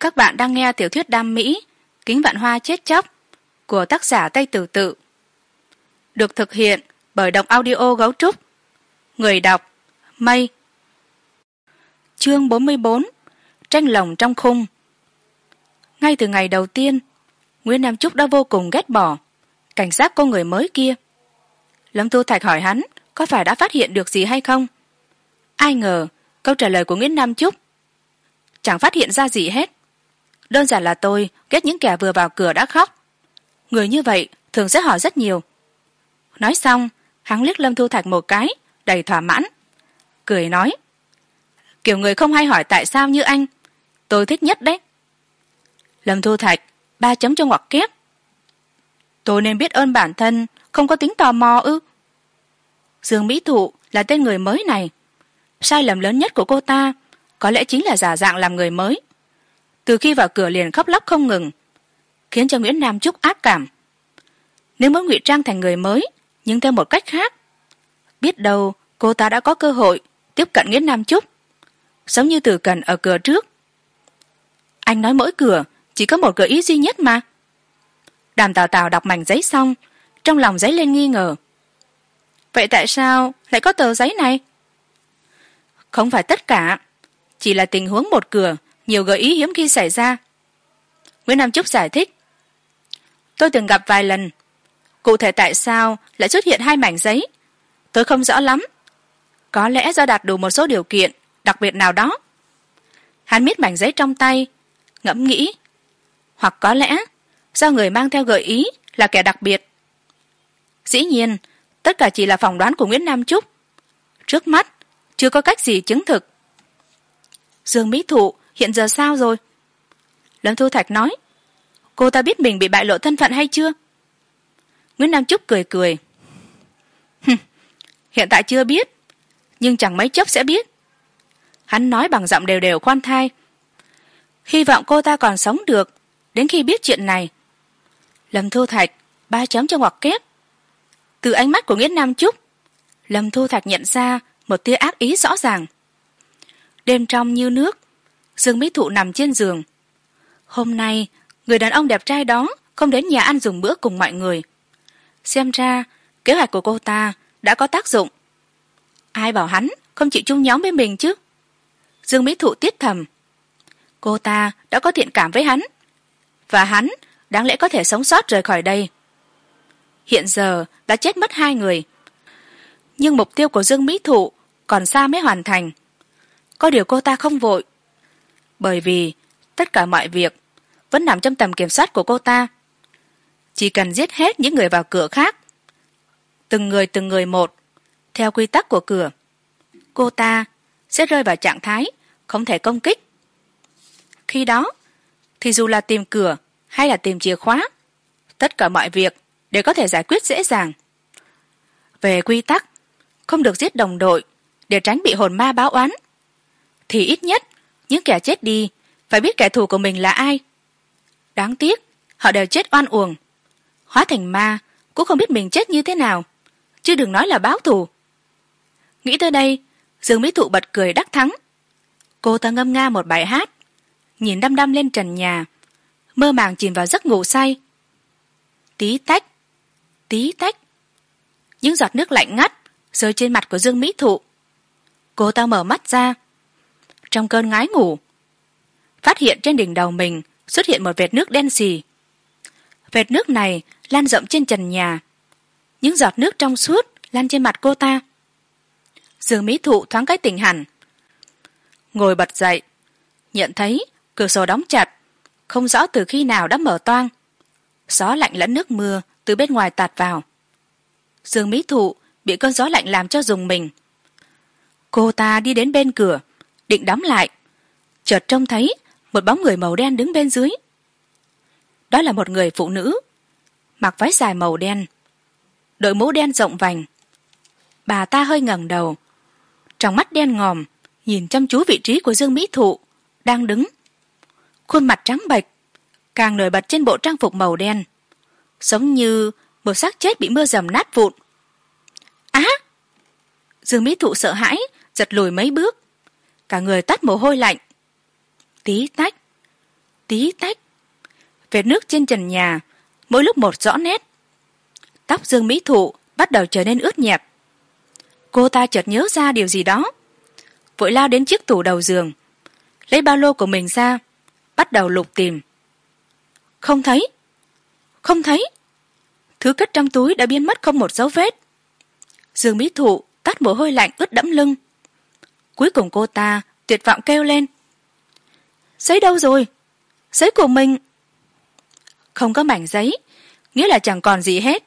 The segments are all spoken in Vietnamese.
các bạn đang nghe tiểu thuyết đam mỹ, kính vạn hoa chết chóc, của tác giả tây tử tự. Được thực hiện bởi đọc audio gấu trúc. Người đọc, mây. Chương bốn mươi bốn, tranh lồng trong khung. Ngay từ ngày đầu tiên, nguyễn nam trúc đã vô cùng ghét bỏ cảnh giác cô người mới kia. Lâm tu thạch hỏi hắn có phải đã phát hiện được gì hay không? Ai ngờ câu trả lời của nguyễn nam trúc chẳng phát hiện ra gì hết đơn giản là tôi ghét những kẻ vừa vào cửa đã khóc. Người như vậy thường sẽ hỏi rất nhiều. Nói xong, hắn liếc lâm thu thạch một cái, đầy thỏa mãn. Cười nói, kiểu người không hay hỏi tại sao như anh, tôi thích nhất đấy. Lâm thu thạch ba chấm cho ngoặc kép tôi nên biết ơn bản thân, không có tính tò mò ư? Dương mỹ thụ là tên người mới này. Sai lầm lớn nhất của cô ta có lẽ chính là giả dạng làm người mới từ khi vào cửa liền khóc lóc không ngừng, khiến cho nguyễn nam trúc ác cảm. Nếu muốn ngụy trang thành người mới, nhưng theo một cách khác. Biết đâu cô ta đã có cơ hội tiếp cận nguyễn nam trúc giống như từ cần ở cửa trước. Anh nói mỗi cửa chỉ có một gợi ý duy nhất mà. Đàm tào tào đọc mảnh giấy xong, trong lòng giấy lên nghi ngờ. Vậy tại sao lại có tờ giấy này? Không phải tất cả, chỉ là tình huống một cửa nhiều gợi ý hiếm khi xảy ra. Nguyễn nam trúc giải thích, tôi từng gặp vài lần, cụ thể tại sao lại xuất hiện hai mảnh giấy? Tôi không rõ lắm. Có lẽ do đạt đủ một số điều kiện đặc biệt nào đó. Hắn miết mảnh giấy trong tay, ngẫm nghĩ, hoặc có lẽ do người mang theo gợi ý là kẻ đặc biệt. Dĩ nhiên, tất cả chỉ là phỏng đoán của nguyễn nam trúc trước mắt, chưa có cách gì chứng thực. Dương mỹ thụ hiện giờ sao rồi? Lâm thu thạch nói. Cô ta biết mình bị bại lộ thân phận hay chưa? Nguyễn nam trúc cười cười. Hiện tại chưa biết, nhưng chẳng mấy chốc sẽ biết. Hắn nói bằng giọng đều đều khoan thai. Hy vọng cô ta còn sống được đến khi biết chuyện này. Lâm thu thạch, ba chấm cho ngoặc kép. Từ ánh mắt của nguyễn nam trúc, lâm thu thạch nhận ra một tia ác ý rõ ràng. Đêm trong như nước dương mỹ thụ nằm trên giường. Hôm nay, người đàn ông đẹp trai đó không đến nhà ăn dùng bữa cùng mọi người. Xem ra, kế hoạch của cô ta đã có tác dụng. Ai bảo hắn không chịu chung nhóm với mình chứ? Dương mỹ thụ tiết thầm. Cô ta đã có thiện cảm với hắn, và hắn đáng lẽ có thể sống sót rời khỏi đây. Hiện giờ đã chết mất hai người. Nhưng mục tiêu của dương mỹ thụ còn xa mới hoàn thành. Có điều cô ta không vội bởi vì tất cả mọi việc vẫn nằm trong tầm kiểm soát của cô ta. Chỉ cần giết hết những người vào cửa khác, từng người từng người một, theo quy tắc của cửa, cô ta sẽ rơi vào trạng thái không thể công kích. Khi đó, thì dù là tìm cửa hay là tìm chìa khóa, tất cả mọi việc đều có thể giải quyết dễ dàng. Về quy tắc, không được giết đồng đội để tránh bị hồn ma báo oán, thì ít nhất những kẻ chết đi phải biết kẻ thù của mình là ai. Đáng tiếc, họ đều chết oan uổng. Hóa thành ma cũng không biết mình chết như thế nào, chứ đừng nói là báo thù. Nghĩ tới đây, dương mỹ thụ bật cười đắc thắng. Cô ta ngâm nga một bài hát, nhìn đăm đăm lên trần nhà, mơ màng chìm vào giấc ngủ say. Tí tách tí tách. Những giọt nước lạnh ngắt rơi trên mặt của dương mỹ thụ. Cô ta mở mắt ra trong cơn ngái ngủ. Phát hiện trên đỉnh đầu mình xuất hiện một vệt nước đen xì. Vệt nước này lan rộng trên trần nhà. Những giọt nước trong suốt lan trên mặt cô ta. Dương mỹ thụ thoáng cái tỉnh hẳn. Ngồi bật dậy, nhận thấy cửa sổ đóng chặt, không rõ từ khi nào đã mở toang. Gió lạnh lẫn nước mưa từ bên ngoài tạt vào. Dương mỹ thụ bị cơn gió lạnh làm cho dùng mình. Cô ta đi đến bên cửa định đóng lại. Chợt trông thấy một bóng người màu đen đứng bên dưới. Đó là một người phụ nữ, mặc váy dài màu đen, đội mũ đen rộng vành. Bà ta hơi ngẩng đầu, trong mắt đen ngòm, nhìn chăm chú vị trí của dương mỹ thụ đang đứng. Khuôn mặt trắng bệch, càng nổi bật trên bộ trang phục màu đen, giống như một xác chết bị mưa dầm nát vụn. Á! Dương mỹ thụ sợ hãi, giật lùi mấy bước cả người tắt mồ hôi lạnh. Tí tách tí tách. Vệt nước trên trần nhà, mỗi lúc một rõ nét. Tóc dương mỹ thụ bắt đầu trở nên ướt nhẹp. Cô ta chợt nhớ ra điều gì đó. Vội lao đến chiếc tủ đầu giường, lấy ba lô của mình ra, bắt đầu lục tìm. Không thấy không thấy. Thứ cất trong túi đã biến mất không một dấu vết. Dương mỹ thụ tắt mồ hôi lạnh ướt đẫm lưng cuối cùng cô ta tuyệt vọng kêu lên. Giấy đâu rồi? Giấy của mình. Không có mảnh giấy, nghĩa là chẳng còn gì hết.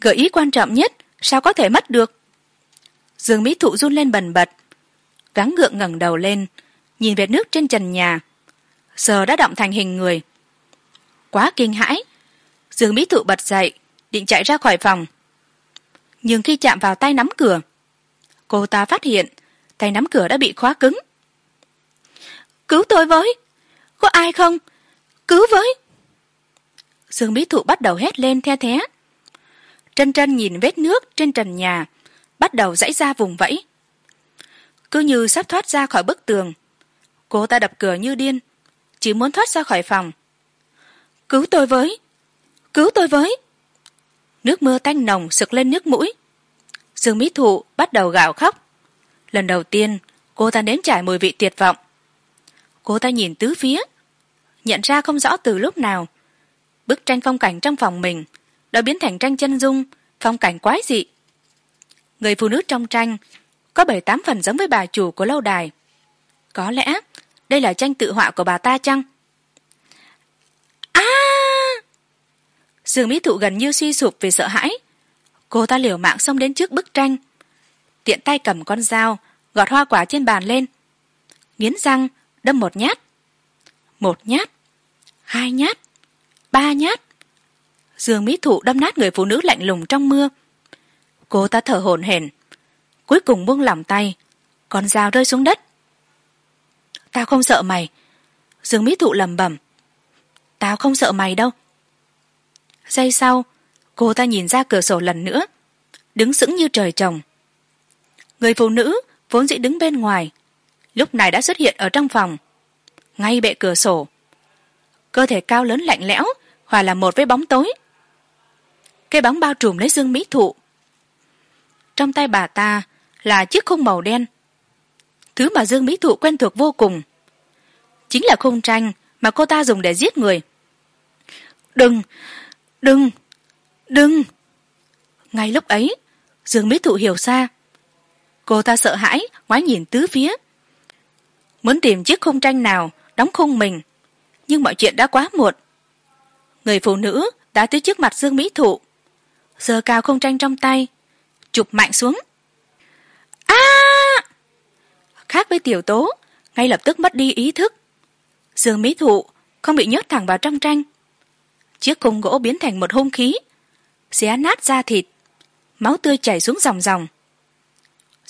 Gợi ý quan trọng nhất, sao có thể mất được? Dương mỹ thụ run lên bần bật, gắng gượng ngẩng đầu lên, nhìn vệt nước trên trần nhà. Giờ đã động thành hình người. Quá kinh hãi, dương mỹ thụ bật dậy, định chạy ra khỏi phòng. Nhưng khi chạm vào tay nắm cửa, cô ta phát hiện tay nắm cửa đã bị khóa cứng. Cứu tôi với. Có ai không? Cứu với. Dương mỹ thụ bắt đầu hét lên the thé. Trân trân nhìn vết nước trên trần nhà, bắt đầu dãy ra vùng vẫy. Cứ như sắp thoát ra khỏi bức tường, cô ta đập cửa như điên, chỉ muốn thoát ra khỏi phòng. Cứu tôi với. Cứu tôi với. Nước mưa tanh nồng sực lên nước mũi. Dương mỹ thụ bắt đầu gào khóc lần đầu tiên, cô ta nếm trải mùi vị tuyệt vọng. Cô ta nhìn tứ phía, nhận ra không rõ từ lúc nào. Bức tranh phong cảnh trong phòng mình đã biến thành tranh chân dung, phong cảnh quái dị. Người phụ nữ trong tranh có bảy tám phần giống với bà chủ của lâu đài. Có lẽ đây là tranh tự họa của bà ta chăng? A! Dương mỹ thụ gần như suy sụp vì sợ hãi. Cô ta liều mạng xông đến trước bức tranh tiện tay cầm con dao, gọt hoa quả trên bàn lên. Nghiến răng, đâm một nhát. Một nhát, hai nhát, ba nhát. Dương mỹ thụ đâm nát người phụ nữ lạnh lùng trong mưa. Cô ta thở hổn hển, cuối cùng buông lỏng tay, con dao rơi xuống đất. Tao không sợ mày, dương mỹ thụ lẩm bẩm. Tao không sợ mày đâu. Giây sau, cô ta nhìn ra cửa sổ lần nữa, đứng sững như trời trồng người phụ nữ vốn dĩ đứng bên ngoài, lúc này đã xuất hiện ở trong phòng, ngay bệ cửa sổ. Cơ thể cao lớn lạnh lẽo, hòa là một với bóng tối. Cái bóng bao trùm lấy dương mỹ thụ. Trong tay bà ta là chiếc khung màu đen. Thứ mà dương mỹ thụ quen thuộc vô cùng chính là khung tranh mà cô ta dùng để giết người. Đừng đừng đừng. Ngay lúc ấy dương mỹ thụ hiểu ra cô ta sợ hãi, ngoái nhìn tứ phía. Muốn tìm chiếc khung tranh nào, đóng khung mình. Nhưng mọi chuyện đã quá muộn. Người phụ nữ đã tới trước mặt dương mỹ thụ. Giơ cao khung tranh trong tay, chụp mạnh xuống. A! Khác với tiểu tố, ngay lập tức mất đi ý thức. Dương mỹ thụ không bị nhốt thẳng vào trong tranh. Chiếc khung gỗ biến thành một hung khí, xé nát da thịt. Máu tươi chảy xuống dòng dòng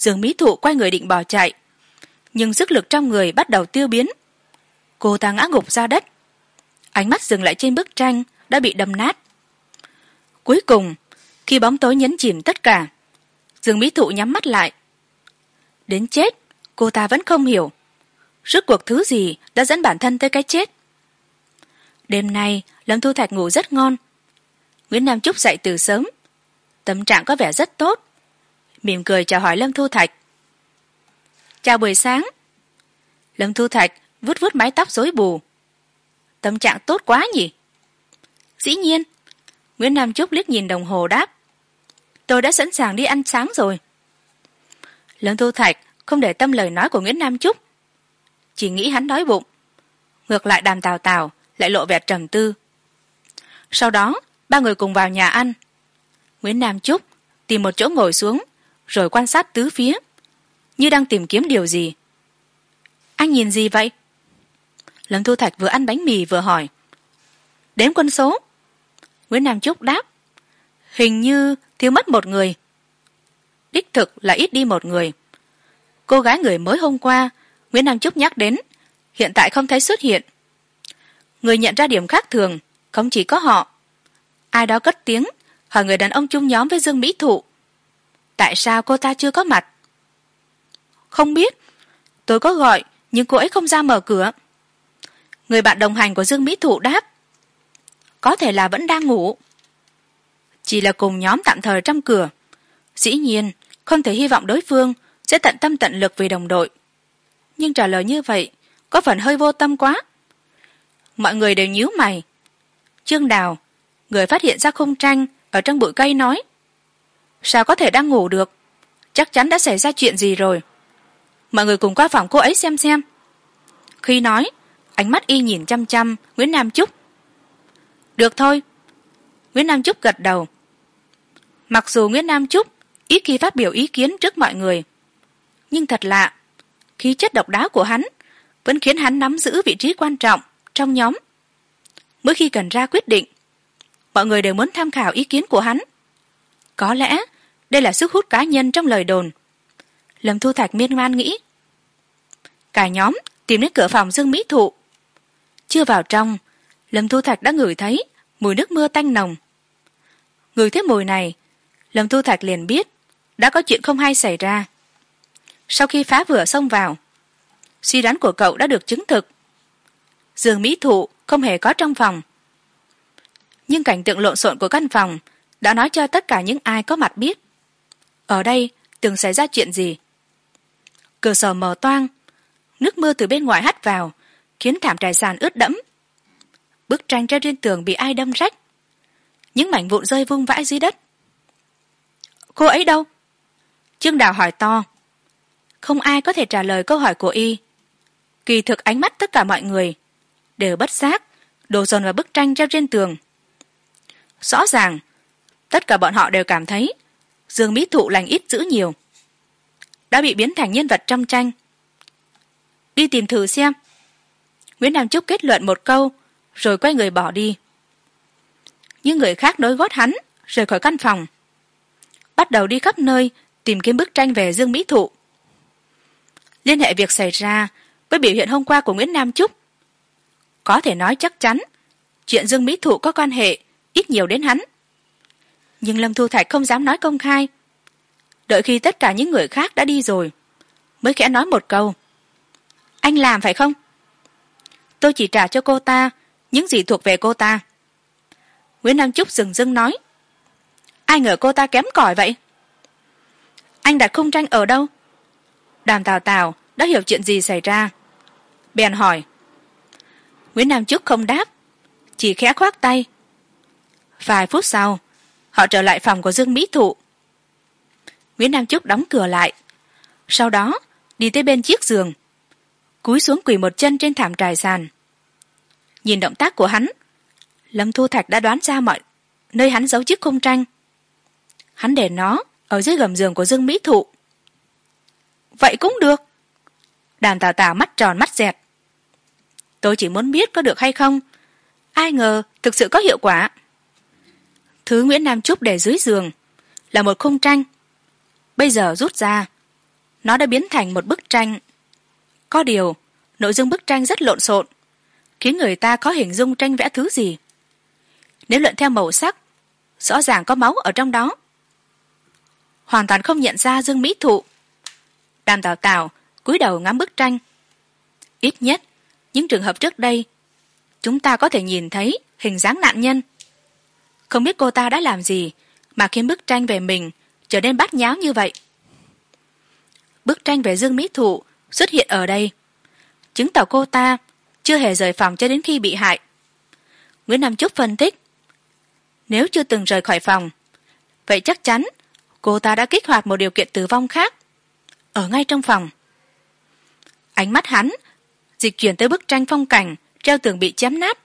dương mỹ thụ quay người định bỏ chạy. Nhưng sức lực trong người bắt đầu tiêu biến. Cô ta ngã gục ra đất. Ánh mắt dừng lại trên bức tranh đã bị đâm nát. Cuối cùng, khi bóng tối nhấn chìm tất cả, dương mỹ thụ nhắm mắt lại. Đến chết, cô ta vẫn không hiểu. Rốt cuộc thứ gì đã dẫn bản thân tới cái chết? Đêm nay, lâm thu thạch ngủ rất ngon. Nguyễn nam trúc dậy từ sớm. Tâm trạng có vẻ rất tốt mỉm cười chào hỏi lâm thu thạch. Chào buổi sáng. Lâm thu thạch vứt vứt mái tóc rối bù. Tâm trạng tốt quá nhỉ? Dĩ nhiên. Nguyễn nam trúc liếc nhìn đồng hồ đáp. Tôi đã sẵn sàng đi ăn sáng rồi. Lâm thu thạch không để tâm lời nói của nguyễn nam trúc. Chỉ nghĩ hắn đói bụng. Ngược lại đàm tào tào, lại lộ vẻ trầm tư. Sau đó, ba người cùng vào nhà ăn. Nguyễn nam trúc tìm một chỗ ngồi xuống rồi quan sát tứ phía. Như đang tìm kiếm điều gì? Anh nhìn gì vậy? Lâm thu thạch vừa ăn bánh mì vừa hỏi. Đếm quân số. Nguyễn nam trúc đáp. Hình như thiếu mất một người. Đích thực là ít đi một người. Cô gái người mới hôm qua, nguyễn nam trúc nhắc đến, hiện tại không thấy xuất hiện. Người nhận ra điểm khác thường, không chỉ có họ. Ai đó cất tiếng, hỏi người đàn ông chung nhóm với dương mỹ thụ tại sao cô ta chưa có mặt? Không biết. Tôi có gọi, nhưng cô ấy không ra mở cửa. Người bạn đồng hành của dương mỹ thụ đáp. Có thể là vẫn đang ngủ. Chỉ là cùng nhóm tạm thời trong cửa. Dĩ nhiên, không thể hy vọng đối phương sẽ tận tâm tận lực vì đồng đội. Nhưng trả lời như vậy, có phần hơi vô tâm quá. Mọi người đều nhíu mày. Trương đào, người phát hiện ra khung tranh ở trong bụi cây nói sao có thể đang ngủ được? Chắc chắn đã xảy ra chuyện gì rồi. Mọi người cùng qua phòng cô ấy xem xem. Khi nói, ánh mắt y nhìn chăm chăm nguyễn nam trúc được thôi. Nguyễn nam trúc gật đầu. Mặc dù nguyễn nam trúc ít khi phát biểu ý kiến trước mọi người, nhưng thật lạ, khí chất độc đáo của hắn vẫn khiến hắn nắm giữ vị trí quan trọng trong nhóm. Mỗi khi cần ra quyết định, mọi người đều muốn tham khảo ý kiến của hắn có lẽ, đây là sức hút cá nhân trong lời đồn. Lâm thu thạch miên man nghĩ. Cả nhóm tìm đến cửa phòng dương mỹ thụ. Chưa vào trong, lâm thu thạch đã ngửi thấy mùi nước mưa tanh nồng. Ngửi thấy mùi này, lâm thu thạch liền biết đã có chuyện không hay xảy ra. Sau khi phá vừa xông vào, suy đoán của cậu đã được chứng thực. Giường mỹ thụ không hề có trong phòng. Nhưng cảnh tượng lộn xộn của căn phòng đã nói cho tất cả những ai có mặt biết. Ở đây, từng xảy ra chuyện gì? Cửa sổ mở toang, nước mưa từ bên ngoài hắt vào, khiến thảm trải sàn ướt đẫm. Bức tranh treo trên tường bị ai đâm rách. Những mảnh vụn rơi vung vãi dưới đất. Cô ấy đâu? Trương đào hỏi to. Không ai có thể trả lời câu hỏi của y. Kỳ thực ánh mắt tất cả mọi người đều bất giác đổ dồn vào bức tranh treo trên tường. Rõ ràng tất cả bọn họ đều cảm thấy, dương mỹ thụ lành ít giữ nhiều. Đã bị biến thành nhân vật trong tranh. Đi tìm thử xem. Nguyễn nam trúc kết luận một câu, rồi quay người bỏ đi. Những người khác nối gót hắn, rời khỏi căn phòng. Bắt đầu đi khắp nơi, tìm kiếm bức tranh về dương mỹ thụ. Liên hệ việc xảy ra với biểu hiện hôm qua của nguyễn nam trúc. Có thể nói chắc chắn, chuyện dương mỹ thụ có quan hệ ít nhiều đến hắn nhưng lâm thu thạch không dám nói công khai. Đợi khi tất cả những người khác đã đi rồi, mới khẽ nói một câu. Anh làm phải không? Tôi chỉ trả cho cô ta những gì thuộc về cô ta. Nguyễn nam trúc dừng dưng nói. Ai ngờ cô ta kém cỏi vậy? Anh đặt khung tranh ở đâu? Đàm tào tào đã hiểu chuyện gì xảy ra. Bèn hỏi. Nguyễn nam trúc không đáp, chỉ khẽ khoác tay. Vài phút sau họ trở lại phòng của dương mỹ thụ. Nguyễn nam trúc đóng cửa lại. Sau đó, đi tới bên chiếc giường, cúi xuống quỳ một chân trên thảm trải sàn. Nhìn động tác của hắn, lâm thu thạch đã đoán ra mọi, nơi hắn giấu chiếc khung tranh. Hắn để nó ở dưới gầm giường của dương mỹ thụ. Vậy cũng được. Đàn tào tào mắt tròn mắt dẹt. Tôi chỉ muốn biết có được hay không. Ai ngờ thực sự có hiệu quả thứ nguyễn nam trúc để dưới giường, là một khung tranh. Bây giờ rút ra, nó đã biến thành một bức tranh. Có điều, nội dung bức tranh rất lộn xộn, khiến người ta có hình dung tranh vẽ thứ gì. Nếu luận theo màu sắc, rõ ràng có máu ở trong đó. Hoàn toàn không nhận ra dương mỹ thụ. Đàm tào tào cúi đầu ngắm bức tranh. Ít nhất, những trường hợp trước đây, chúng ta có thể nhìn thấy hình dáng nạn nhân không biết cô ta đã làm gì mà khiến bức tranh về mình trở nên bát nháo như vậy. Bức tranh về dương mỹ thụ xuất hiện ở đây, chứng tỏ cô ta chưa hề rời phòng cho đến khi bị hại. Nguyễn nam trúc phân tích, nếu chưa từng rời khỏi phòng, vậy chắc chắn cô ta đã kích hoạt một điều kiện tử vong khác ở ngay trong phòng. Ánh mắt hắn dịch chuyển tới bức tranh phong cảnh treo tường bị chém nát.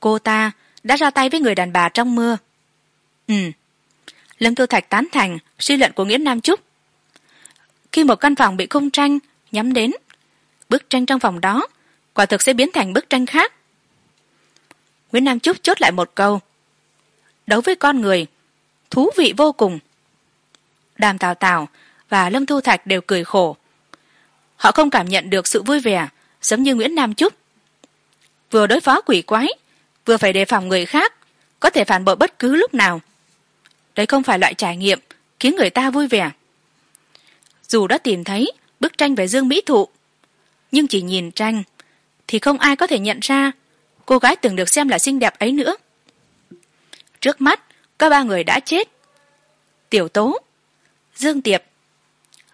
Cô ta đã ra tay với người đàn bà trong mưa. Ừ. Lâm tư thạch tán thành suy luận của Nguyễn nam trúc. Khi một căn phòng bị khung tranh nhắm đến, bức tranh trong phòng đó quả thực sẽ biến thành bức tranh khác. Nguyễn nam trúc chốt lại một câu. Đấu với con người, thú vị vô cùng. Đàm tào tào và lâm thu thạch đều cười khổ. Họ không cảm nhận được sự vui vẻ giống như nguyễn nam trúc. Vừa đối phó quỷ quái vừa phải đề phòng người khác, có thể phản bội bất cứ lúc nào. Đấy không phải loại trải nghiệm khiến người ta vui vẻ. Dù đã tìm thấy bức tranh về dương mỹ thụ, nhưng chỉ nhìn tranh thì không ai có thể nhận ra cô gái từng được xem là xinh đẹp ấy nữa. Trước mắt, có ba người đã chết. Tiểu tố, dương tiệp,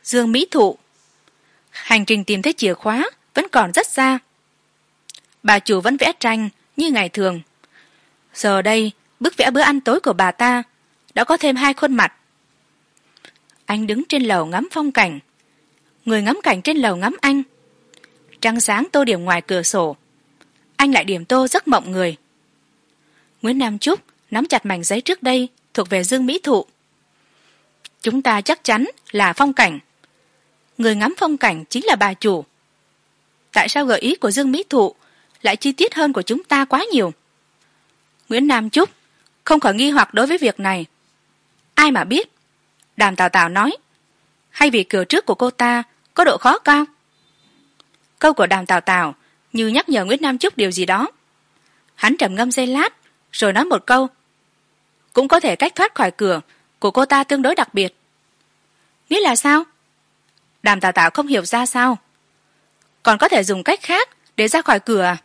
dương mỹ thụ. Hành trình tìm thấy chìa khóa vẫn còn rất xa. Bà chủ vẫn vẽ tranh như ngày thường. Giờ đây, bức vẽ bữa ăn tối của bà ta đã có thêm hai khuôn mặt. Anh đứng trên lầu ngắm phong cảnh. Người ngắm cảnh trên lầu ngắm anh. Trăng sáng tô điểm ngoài cửa sổ. Anh lại điểm tô giấc mộng người. Nguyễn nam trúc nắm chặt mảnh giấy trước đây thuộc về dương mỹ thụ. Chúng ta chắc chắn là phong cảnh. Người ngắm phong cảnh chính là bà chủ. Tại sao gợi ý của dương mỹ thụ lại chi tiết hơn của chúng ta quá nhiều. Nguyễn nam trúc không khỏi nghi hoặc đối với việc này. Ai mà biết? Đàm tào tào nói, hay vì cửa trước của cô ta có độ khó cao? Câu của đàm tào tào như nhắc nhở nguyễn nam trúc điều gì đó. Hắn trầm ngâm giây lát, rồi nói một câu, cũng có thể cách thoát khỏi cửa của cô ta tương đối đặc biệt. Nghĩa là sao? Đàm tào tào không hiểu ra sao. Còn có thể dùng cách khác để ra khỏi cửa à?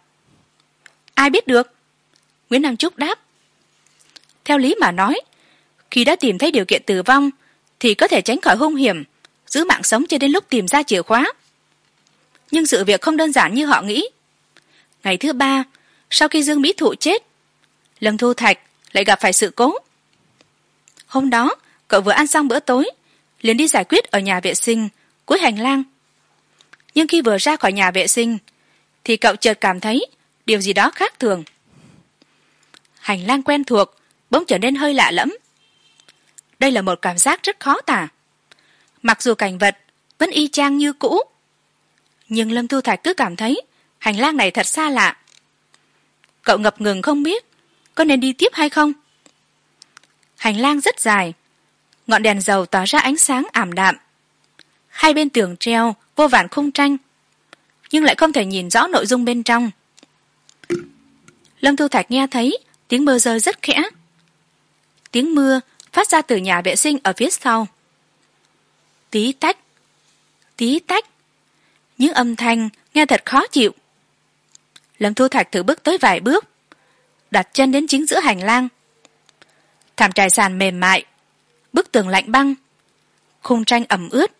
Ai biết được? Nguyễn nam trúc đáp. Theo lý mà nói, khi đã tìm thấy điều kiện tử vong, thì có thể tránh khỏi hung hiểm, giữ mạng sống cho đến lúc tìm ra chìa khóa. Nhưng sự việc không đơn giản như họ nghĩ. Ngày thứ ba, sau khi dương mỹ thụ chết, lâm thu thạch lại gặp phải sự cố. Hôm đó, cậu vừa ăn xong bữa tối, liền đi giải quyết ở nhà vệ sinh cuối hành lang. Nhưng khi vừa ra khỏi nhà vệ sinh, thì cậu chợt cảm thấy điều gì đó khác thường. Hành lang quen thuộc bỗng trở nên hơi lạ lẫm. Đây là một cảm giác rất khó tả. Mặc dù cảnh vật vẫn y chang như cũ, nhưng lâm thu thạch cứ cảm thấy hành lang này thật xa lạ. Cậu ngập ngừng không biết có nên đi tiếp hay không. Hành lang rất dài, ngọn đèn dầu tỏa ra ánh sáng ảm đạm. Hai bên tường treo vô vàn khung tranh, nhưng lại không thể nhìn rõ nội dung bên trong lâm thu thạch nghe thấy, tiếng mưa rơi rất khẽ. Tiếng mưa phát ra từ nhà vệ sinh ở phía sau. Tí tách tí tách. Những âm thanh nghe thật khó chịu. Lâm thu thạch thử bước tới vài bước, đặt chân đến chính giữa hành lang. Thảm trải sàn mềm mại, bức tường lạnh băng, khung tranh ẩm ướt.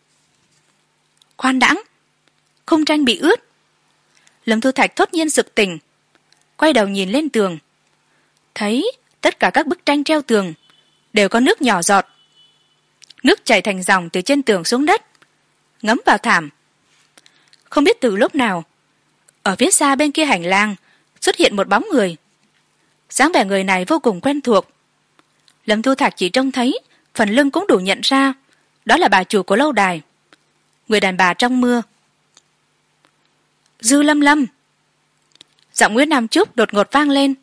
Khoan đãng, khung tranh bị ướt. Lâm thu thạch thốt nhiên sực tỉnh quay đầu nhìn lên tường. Thấy tất cả các bức tranh treo tường đều có nước nhỏ giọt. Nước chảy thành dòng từ trên tường xuống đất, ngấm vào thảm. Không biết từ lúc nào, ở phía xa bên kia hành lang xuất hiện một bóng người. dáng vẻ người này vô cùng quen thuộc. Lâm thu thạc chỉ trông thấy, phần lưng cũng đủ nhận ra, đó là bà chủ của lâu đài, người đàn bà trong mưa. Dư lâm lâm giọng nguyễn nam trúc đột ngột vang lên.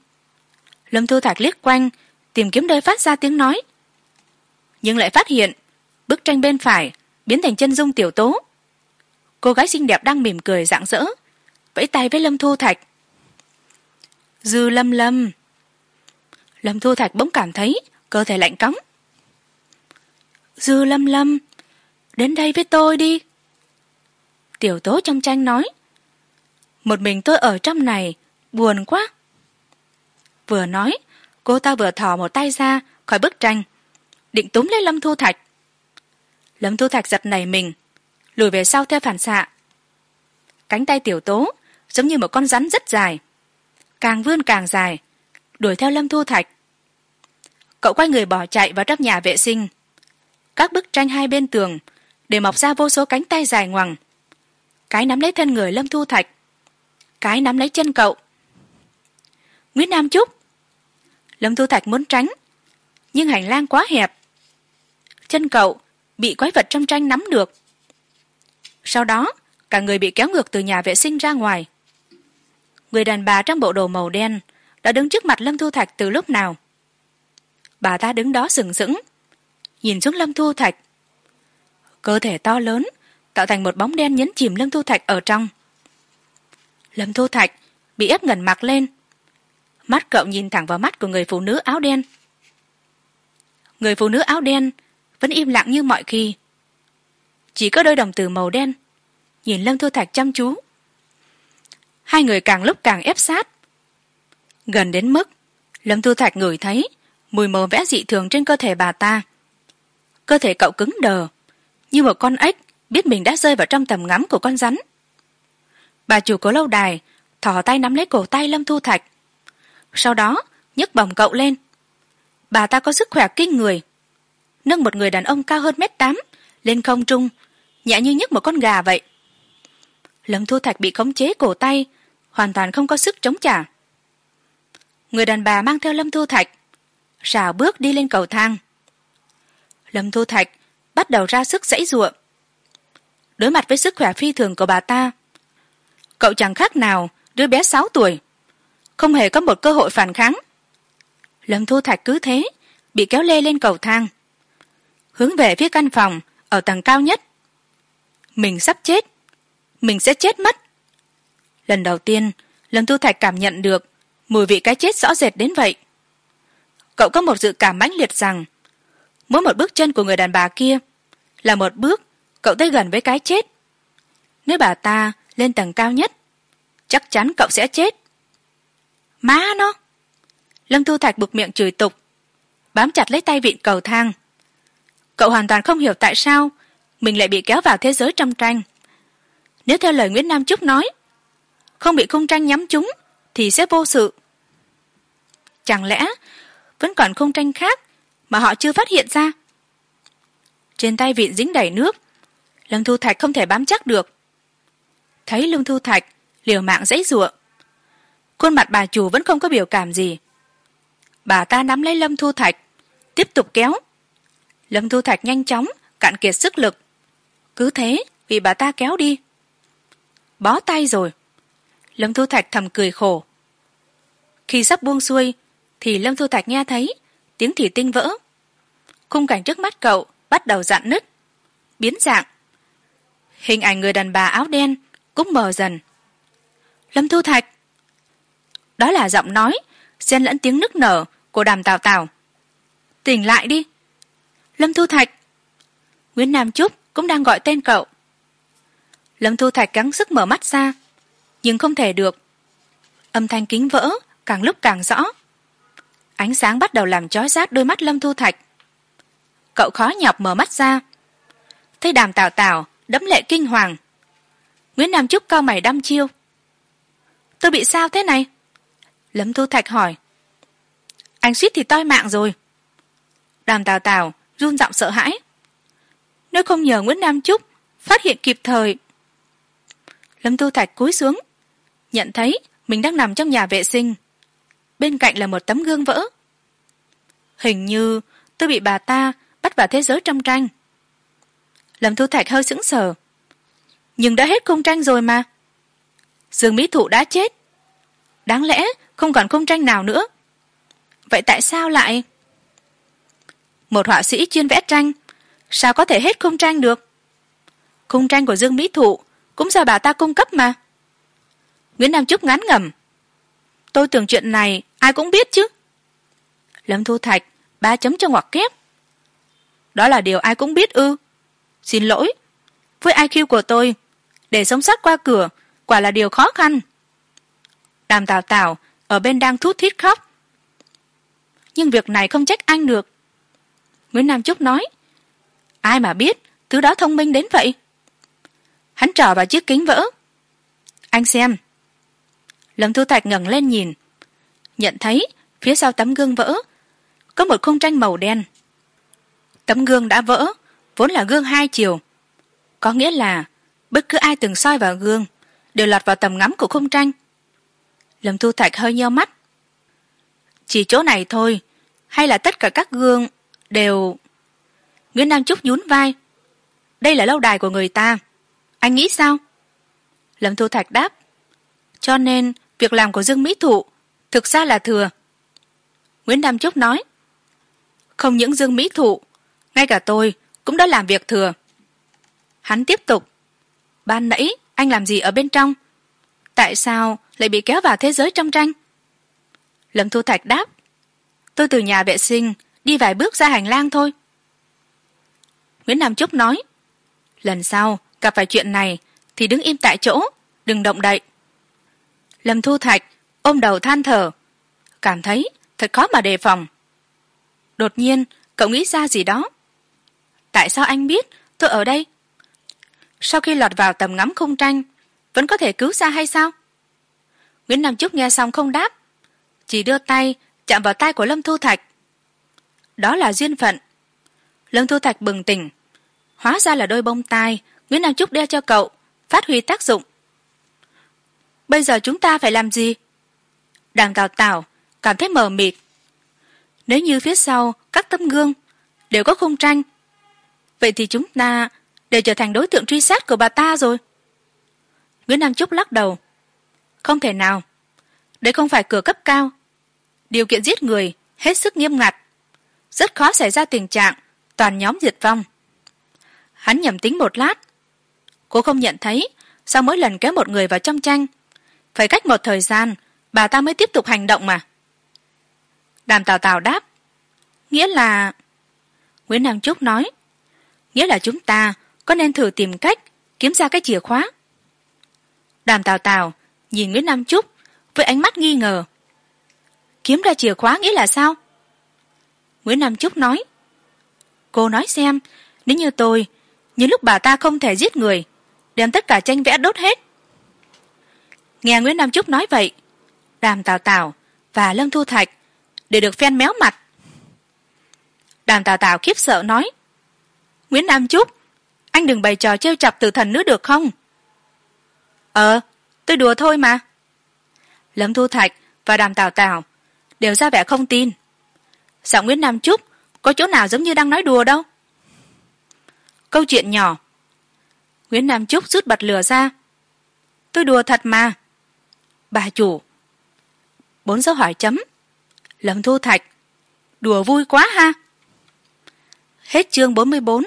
Lâm thu thạch liếc quanh, tìm kiếm nơi phát ra tiếng nói. Nhưng lại phát hiện, bức tranh bên phải biến thành chân dung tiểu tố. Cô gái xinh đẹp đang mỉm cười rạng rỡ, vẫy tay với lâm thu thạch. Dư lâm lâm. Lâm thu thạch bỗng cảm thấy cơ thể lạnh cóng. Dư lâm lâm, đến đây với tôi đi. Tiểu tố trong tranh nói. Một mình tôi ở trong này buồn quá. Vừa nói, cô ta vừa thò một tay ra khỏi bức tranh. Định túm lấy lâm thu thạch. Lâm thu thạch giật nảy mình, lùi về sau theo phản xạ. Cánh tay tiểu tố giống như một con rắn rất dài, càng vươn càng dài, đuổi theo lâm thu thạch. Cậu quay người bỏ chạy vào trong nhà vệ sinh. Các bức tranh hai bên tường để mọc ra vô số cánh tay dài ngoằng. Cái nắm lấy thân người lâm thu thạch, cái nắm lấy chân cậu nguyễn nam trúc lâm thu thạch muốn tránh, nhưng hành lang quá hẹp. Chân cậu bị quái vật trong tranh nắm được. Sau đó, cả người bị kéo ngược từ nhà vệ sinh ra ngoài. Người đàn bà trong bộ đồ màu đen đã đứng trước mặt lâm thu thạch từ lúc nào? Bà ta đứng đó sừng sững, nhìn xuống lâm thu thạch. Cơ thể to lớn tạo thành một bóng đen nhấn chìm lâm thu thạch ở trong. Lâm thu thạch bị ép ngẩn mặt lên mắt cậu nhìn thẳng vào mắt của người phụ nữ áo đen. Người phụ nữ áo đen vẫn im lặng như mọi khi. Chỉ có đôi đồng tử màu đen nhìn lâm thu thạch chăm chú. Hai người càng lúc càng ép sát. Gần đến mức lâm thu thạch ngửi thấy mùi màu vẽ dị thường trên cơ thể bà ta. Cơ thể cậu cứng đờ, như một con ếch biết mình đã rơi vào trong tầm ngắm của con rắn. Bà chủ của lâu đài thỏ tay nắm lấy cổ tay lâm thu thạch sau đó, nhấc bồng cậu lên. Bà ta có sức khỏe kinh người. Nâng một người đàn ông cao hơn mét tám lên không trung nhẹ như nhấc một con gà vậy. Lâm thu thạch bị khống chế cổ tay, hoàn toàn không có sức chống trả. Người đàn bà mang theo lâm thu thạch, rào bước đi lên cầu thang. Lâm thu thạch bắt đầu ra sức dãy giụa. Đối mặt với sức khỏe phi thường của bà ta, cậu chẳng khác nào đứa bé sáu tuổi không hề có một cơ hội phản kháng. Lâm thu thạch cứ thế, bị kéo lê lên cầu thang, hướng về phía căn phòng ở tầng cao nhất. Mình sắp chết, mình sẽ chết mất. Lần đầu tiên, lâm thu thạch cảm nhận được mùi vị cái chết rõ rệt đến vậy. Cậu có một dự cảm mãnh liệt rằng, mỗi một bước chân của người đàn bà kia là một bước cậu tới gần với cái chết. Nếu bà ta lên tầng cao nhất, chắc chắn cậu sẽ chết má nó. Lâm thu thạch bực miệng chửi tục, bám chặt lấy tay vịn cầu thang. Cậu hoàn toàn không hiểu tại sao mình lại bị kéo vào thế giới trong tranh. Nếu theo lời nguyễn nam trúc nói, không bị khung tranh nhắm chúng thì sẽ vô sự. Chẳng lẽ vẫn còn khung tranh khác mà họ chưa phát hiện ra? Trên tay vịn dính đầy nước, lâm thu thạch không thể bám chắc được. Thấy lương thu thạch liều mạng dãy giụa khuôn mặt bà chủ vẫn không có biểu cảm gì. Bà ta nắm lấy lâm thu thạch, tiếp tục kéo. Lâm thu thạch nhanh chóng, cạn kiệt sức lực. Cứ thế bị bà ta kéo đi. Bó tay rồi. Lâm thu thạch thầm cười khổ. Khi sắp buông xuôi, thì lâm thu thạch nghe thấy tiếng thủy tinh vỡ. Khung cảnh trước mắt cậu bắt đầu dạn nứt, biến dạng. Hình ảnh người đàn bà áo đen cũng mờ dần. Lâm thu thạch đó là giọng nói, xen lẫn tiếng nức nở của đàm tào tào. Tỉnh lại đi. Lâm thu thạch. Nguyễn nam trúc cũng đang gọi tên cậu. Lâm thu thạch gắng sức mở mắt ra, nhưng không thể được. Âm thanh kính vỡ, càng lúc càng rõ. Ánh sáng bắt đầu làm chói rát đôi mắt lâm thu thạch. Cậu khó nhọc mở mắt ra. Thấy đàm tào tào đẫm lệ kinh hoàng. Nguyễn nam trúc cao mày đăm chiêu. Tôi bị sao thế này? Lâm thu thạch hỏi. Anh suýt thì toi mạng rồi. Đàm tào tào run giọng sợ hãi. Nếu không nhờ nguyễn nam trúc phát hiện kịp thời. Lâm thu thạch cúi xuống, nhận thấy mình đang nằm trong nhà vệ sinh. Bên cạnh là một tấm gương vỡ. Hình như tôi bị bà ta bắt vào thế giới trong tranh. Lâm thu thạch hơi sững sờ. Nhưng đã hết khung tranh rồi mà. Dương mỹ thụ đã chết đáng lẽ không còn khung tranh nào nữa. Vậy tại sao lại? Một họa sĩ chuyên vẽ tranh, sao có thể hết khung tranh được? Khung tranh của dương mỹ thụ, cũng do bà ta cung cấp mà. Nguyễn nam trúc ngán ngẩm. Tôi tưởng chuyện này ai cũng biết chứ. Lâm thu thạch, ba chấm cho ngoặc kép. Đó là điều ai cũng biết ư. Xin lỗi, với iq của tôi, để sống sót qua cửa quả là điều khó khăn đàm tào tào, ở bên đang thút thít khóc. Nhưng việc này không trách anh được. Nguyễn nam trúc nói, ai mà biết, thứ đó thông minh đến vậy. Hắn trỏ vào chiếc kính vỡ. Anh xem. Lâm thu thạch ngẩng lên nhìn, nhận thấy phía sau tấm gương vỡ, có một khung tranh màu đen. Tấm gương đã vỡ, vốn là gương hai chiều. Có nghĩa là bất cứ ai từng soi vào gương đều lọt vào tầm ngắm của khung tranh lâm thu thạch hơi nheo mắt. Chỉ chỗ này thôi, hay là tất cả các gương đều nguyễn nam trúc nhún vai. Đây là lâu đài của người ta. Anh nghĩ sao? Lâm thu thạch đáp. Cho nên, việc làm của dương mỹ thụ thực ra là thừa. Nguyễn nam trúc nói. Không những dương mỹ thụ, ngay cả tôi cũng đã làm việc thừa. Hắn tiếp tục. Ban nãy, anh làm gì ở bên trong? Tại sao lại bị kéo vào thế giới trong tranh? Lâm thu thạch đáp, tôi từ nhà vệ sinh đi vài bước ra hành lang thôi. Nguyễn nam trúc nói, lần sau gặp phải chuyện này thì đứng im tại chỗ, đừng động đậy. Lâm thu thạch ôm đầu than thở, cảm thấy thật khó mà đề phòng. Đột nhiên, cậu nghĩ ra gì đó. Tại sao anh biết tôi ở đây? Sau khi lọt vào tầm ngắm khung tranh vẫn có thể cứu ra hay sao? Nguyễn nam trúc nghe xong không đáp, chỉ đưa tay chạm vào tay của lâm thu thạch. Đó là duyên phận. Lâm thu thạch bừng tỉnh. Hóa ra là đôi bông tai nguyễn nam trúc đeo cho cậu phát huy tác dụng. Bây giờ chúng ta phải làm gì? Đàn tào tào cảm thấy mờ mịt. Nếu như phía sau các tấm gương đều có khung tranh, vậy thì chúng ta đều trở thành đối tượng truy sát của bà ta rồi nguyễn nam trúc lắc đầu. Không thể nào. Đây không phải cửa cấp cao. Điều kiện giết người, hết sức nghiêm ngặt. Rất khó xảy ra tình trạng, toàn nhóm diệt vong. Hắn nhầm tính một lát. Cô không nhận thấy, sau mỗi lần kéo một người vào trong tranh, phải cách một thời gian, bà ta mới tiếp tục hành động mà. Đàm tào tào đáp, nghĩa là nguyễn nam trúc nói, nghĩa là chúng ta có nên thử tìm cách kiếm ra cái chìa khóa? Đàm tào tào nhìn nguyễn nam trúc với ánh mắt nghi ngờ. Kiếm ra chìa khóa nghĩa là sao? Nguyễn nam trúc nói. Cô nói xem, nếu như tôi những lúc bà ta không thể giết người, đem tất cả tranh vẽ đốt hết. Nghe nguyễn nam trúc nói vậy, đàm tào tào và lâm thu thạch đều được phen méo mặt. Đàm tào tào khiếp sợ nói. Nguyễn nam trúc anh đừng bày trò trêu chọc từ thần nữa được không? Ờ tôi đùa thôi mà. Lâm thu thạch và đàm tào tào đều ra vẻ không tin. Giọng nguyễn nam trúc có chỗ nào giống như đang nói đùa đâu? Câu chuyện nhỏ. Nguyễn nam trúc rút bật lửa ra. Tôi đùa thật mà. Bà chủ. Bốn dấu hỏi chấm. Lâm thu thạch. Đùa vui quá ha. Hết chương bốn mươi bốn.